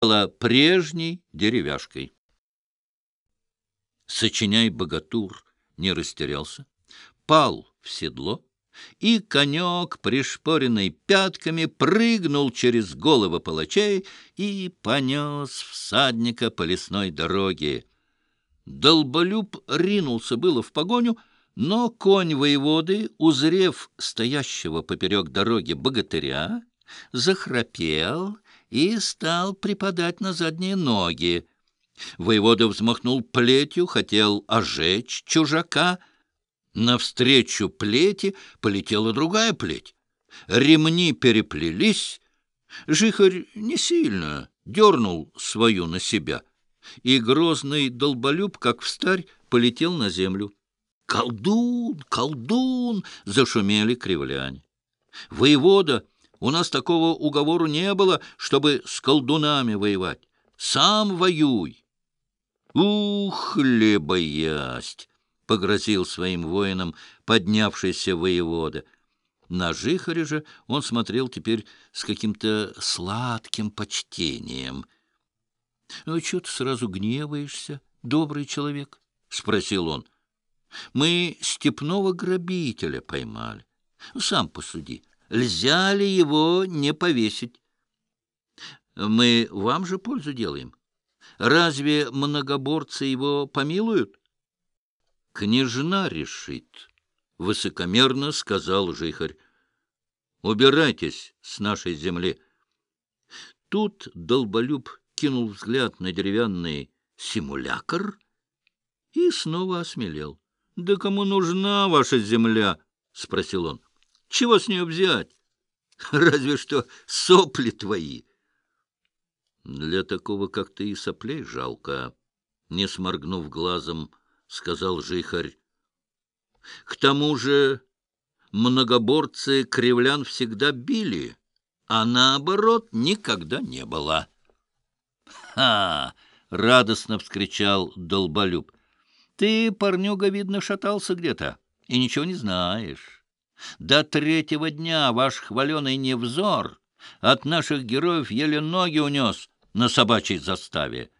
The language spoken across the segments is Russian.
была прежней деревяшкой. Сочиняй богатур не растерялся, пал в седло, и конек, пришпоренный пятками, прыгнул через головы палачей и понес всадника по лесной дороге. Долболюб ринулся было в погоню, но конь воеводы, узрев стоящего поперек дороги богатыря, захрапел и стал припадать на задние ноги. Воевода взмахнул плетью, хотел ожечь чужака. Навстречу плети полетела другая плеть. Ремни переплелись. Жихарь не сильно дернул свою на себя, и грозный долболюб, как встарь, полетел на землю. «Колдун! Колдун!» — зашумели кривляне. «Воевода!» У нас такого уговору не было, чтобы с колдунами воевать. Сам воюй. Ух, хлебоясть! — погрозил своим воинам поднявшийся воевода. На Жихаря же он смотрел теперь с каким-то сладким почтением. — Ну, что ты сразу гневаешься, добрый человек? — спросил он. — Мы степного грабителя поймали. Сам посуди. — Льзя ли его не повесить? Мы вам же пользу делаем. Разве многоборцы его помилуют? Княжна решит, — высокомерно сказал жихарь. Убирайтесь с нашей земли. Тут долболюб кинул взгляд на деревянный симулякр и снова осмелел. — Да кому нужна ваша земля? — спросил он. Чего с нее взять? Разве что сопли твои. Для такого, как ты, и соплей жалко, не сморгнув глазом, сказал жихарь. К тому же многоборцы кривлян всегда били, а наоборот никогда не было. «Ха!» — радостно вскричал Долболюб. «Ты, парнюга, видно, шатался где-то и ничего не знаешь». До третьего дня ваш хваленый невзор от наших героев еле ноги унес на собачьей заставе.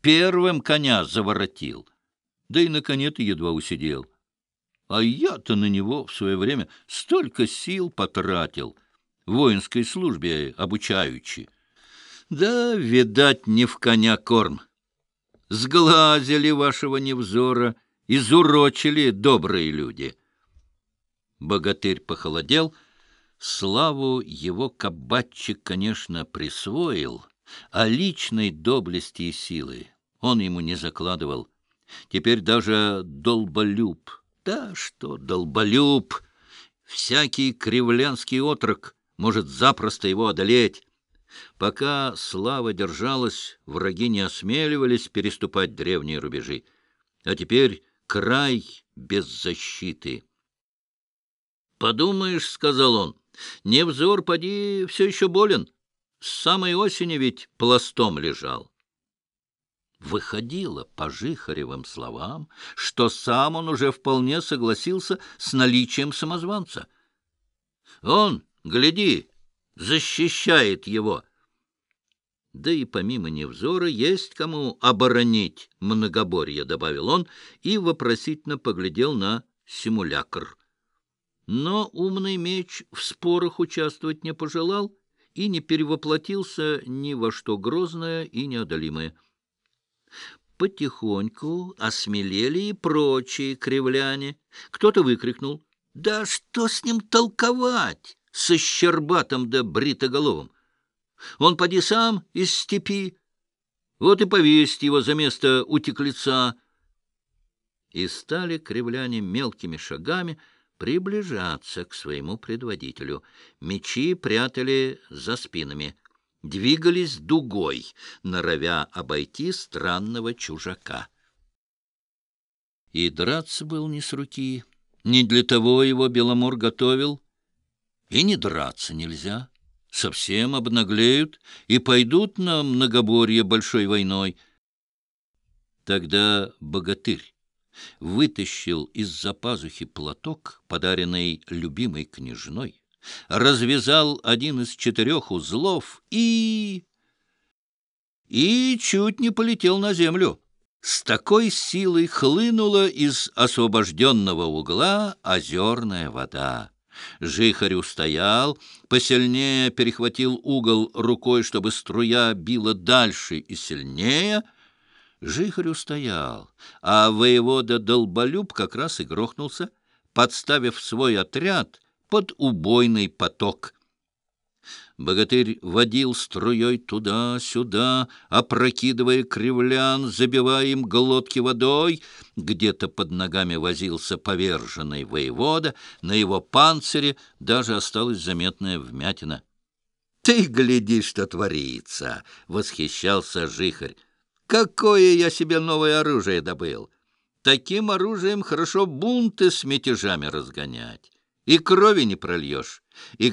Первым коня заворотил, да и на коне едва усидел. А я-то на него в свое время столько сил потратил, воинской службе обучаючи. Да, видать, не в коня корм. Сглазили вашего невзора, изурочили добрые люди — Богатырь похолодел. Славу его кабачик, конечно, присвоил, а личной доблести и силы он ему не закладывал. Теперь даже долболюб, да что долболюб, всякий кривлянский отрок может запросто его одолеть. Пока слава держалась, враги не осмеливались переступать древние рубежи. А теперь край без защиты. «Подумаешь, — сказал он, — невзор, поди, все еще болен. С самой осени ведь пластом лежал». Выходило по Жихаревым словам, что сам он уже вполне согласился с наличием самозванца. «Он, гляди, защищает его». Да и помимо Невзора есть кому оборонить многоборье, — добавил он и вопросительно поглядел на симулякр. Но умный меч в спорах участвовать не пожелал и не перевоплотился ни во что грозное и неодолимое. Потихоньку осмелели и прочие кривляне. Кто-то выкрикнул, «Да что с ним толковать, со щербатом да бритоголовым? Он поди сам из степи, вот и повесить его за место утеклица». И стали кривляне мелкими шагами приближаться к своему предводителю. Мечи прятали за спинами, двигались дугой, норовя обойти странного чужака. И драться был не с руки, не для того его Беломор готовил, и не драться нельзя. Совсем обнаглеют и пойдут на многоборье большой войной. Тогда богатырь вытащил из-за пазухи платок, подаренный любимой княжной, развязал один из четырех узлов и... и чуть не полетел на землю. С такой силой хлынула из освобожденного угла озерная вода. Жихарь устоял, посильнее перехватил угол рукой, чтобы струя била дальше и сильнее. Жихарь устоял, а воевода Долболюб как раз и грохнулся, подставив свой отряд под убойный поток — Богатырь водил струей туда-сюда, опрокидывая кривлян, забивая им глотки водой. Где-то под ногами возился поверженный воевода, на его панцире даже осталась заметная вмятина. — Ты гляди, что творится! — восхищался жихарь. — Какое я себе новое оружие добыл! Таким оружием хорошо бунты с мятежами разгонять. И крови не прольешь, и